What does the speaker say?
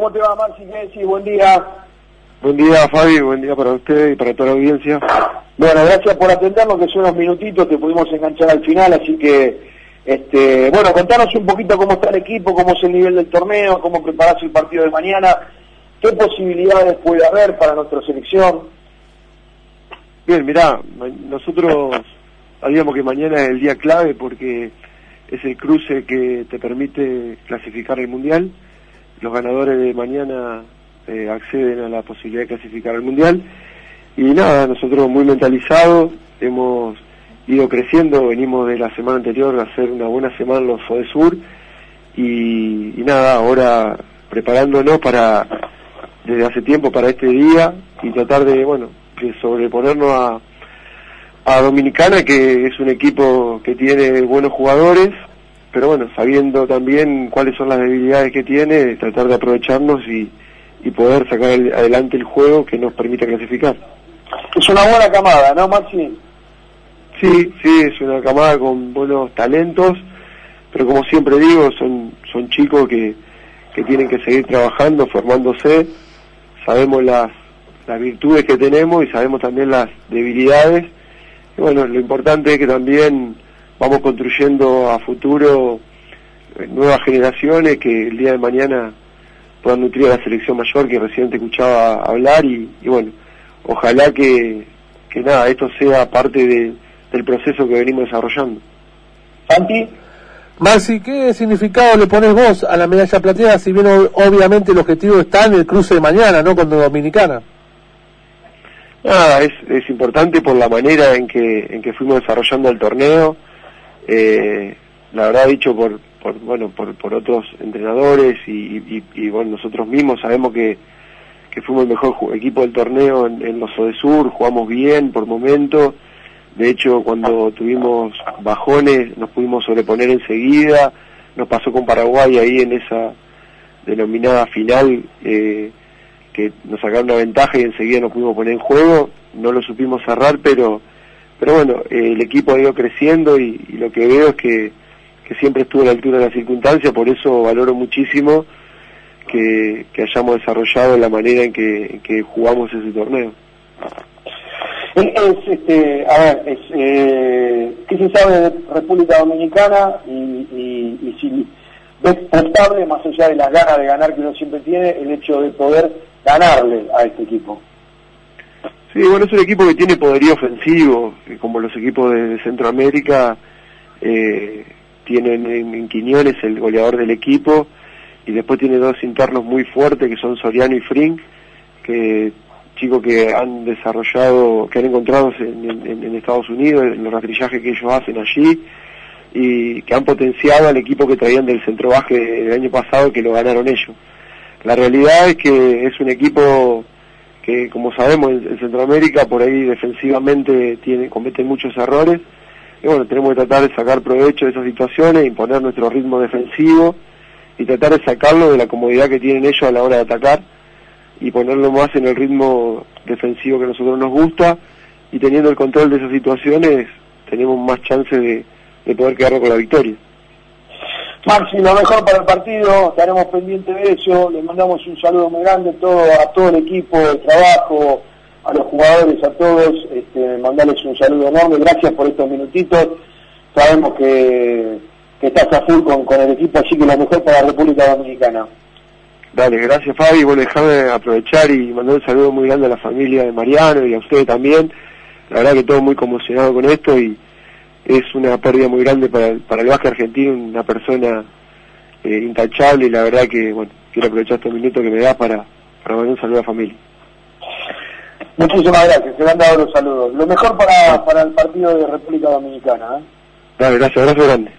¿Cómo te va, Maxi Messi? Buen día. Buen día, Fabi. Buen día para usted y para toda la audiencia. Bueno, gracias por atendernos, que son unos minutitos, te pudimos enganchar al final, así que, este, bueno, contanos un poquito cómo está el equipo, cómo es el nivel del torneo, cómo preparás el partido de mañana, qué posibilidades puede haber para nuestra selección. Bien, mirá, nosotros sabíamos que mañana es el día clave porque es el cruce que te permite clasificar el Mundial. Los ganadores de mañana eh, acceden a la posibilidad de clasificar al Mundial. Y nada, nosotros muy mentalizados, hemos ido creciendo, venimos de la semana anterior a hacer una buena semana en los Sur y, y nada, ahora preparándonos para, desde hace tiempo para este día y tratar de, bueno, de sobreponernos a, a Dominicana, que es un equipo que tiene buenos jugadores, pero bueno, sabiendo también cuáles son las debilidades que tiene, tratar de aprovecharnos y, y poder sacar adelante el juego que nos permita clasificar. Es una buena camada, ¿no, Maxi? Sí, sí, es una camada con buenos talentos, pero como siempre digo, son, son chicos que, que tienen que seguir trabajando, formándose, sabemos las, las virtudes que tenemos y sabemos también las debilidades, y bueno, lo importante es que también vamos construyendo a futuro eh, nuevas generaciones que el día de mañana puedan nutrir a la selección mayor que recién te escuchaba hablar y, bueno, ojalá que, que nada, esto sea parte del proceso que venimos desarrollando. Santi. Maxi, ¿qué significado le pones vos a la medalla plateada si bien obviamente el objetivo está en el cruce de mañana, ¿no? Con Dominicana. Nada, es, es importante por la manera en que, en que fuimos desarrollando el torneo, eh, la verdad dicho por, por bueno por, por otros entrenadores y, y, bueno nosotros mismos sabemos que, que fuimos el mejor equipo del torneo en, los Sur jugamos bien por momento, de hecho cuando tuvimos bajones nos pudimos sobreponer enseguida, nos pasó con Paraguay ahí en esa denominada final eh, que nos sacaron una ventaja y enseguida nos pudimos poner en juego, no lo supimos cerrar pero pero bueno, el equipo ha ido creciendo y, lo que veo es que, siempre estuvo a la altura de la circunstancia, por eso valoro muchísimo que, hayamos desarrollado la manera en que, jugamos ese torneo. Es, este, a ver, es, eh, ¿qué se sabe de República Dominicana y, y, y si ves más allá de las ganas de ganar que uno siempre tiene, el hecho de poder ganarle a este equipo? Sí, bueno, es un equipo que tiene poderío ofensivo, como los equipos de Centroamérica eh, tienen en, Quiñones el goleador del equipo y después tiene dos internos muy fuertes que son Soriano y Frink, que chicos que han desarrollado, que han encontrado en, Estados Unidos, en los rastrillajes que ellos hacen allí y que han potenciado al equipo que traían del centro baje del año pasado que lo ganaron ellos. La realidad es que es un equipo como sabemos en, Centroamérica por ahí defensivamente cometen muchos errores y bueno, tenemos que tratar de sacar provecho de esas situaciones, imponer nuestro ritmo defensivo y tratar de sacarlo de la comodidad que tienen ellos a la hora de atacar y ponerlo más en el ritmo defensivo que a nosotros nos gusta y teniendo el control de esas situaciones tenemos más chance de, de poder quedarnos con la victoria. Maxi, lo mejor para el partido, estaremos pendientes de eso, le mandamos un saludo muy grande todo, a todo el equipo de trabajo, a los jugadores, a todos, este, mandarles un saludo enorme, gracias por estos minutitos, sabemos que, estás a full con, con el equipo, así que lo mejor para la República Dominicana. Dale, gracias Fabi, bueno, déjame aprovechar y mandar un saludo muy grande a la familia de Mariano y a ustedes también, la verdad que todo muy conmocionado con esto y es una pérdida muy grande para el, para el básquet argentino, una persona eh, intachable y la verdad que, bueno, quiero aprovechar estos minutos que me da para, para mandar un saludo a la familia. Muchísimas gracias, se han dado los saludos. Lo mejor para, para el partido de República Dominicana. ¿eh? Dale, gracias, abrazo grande.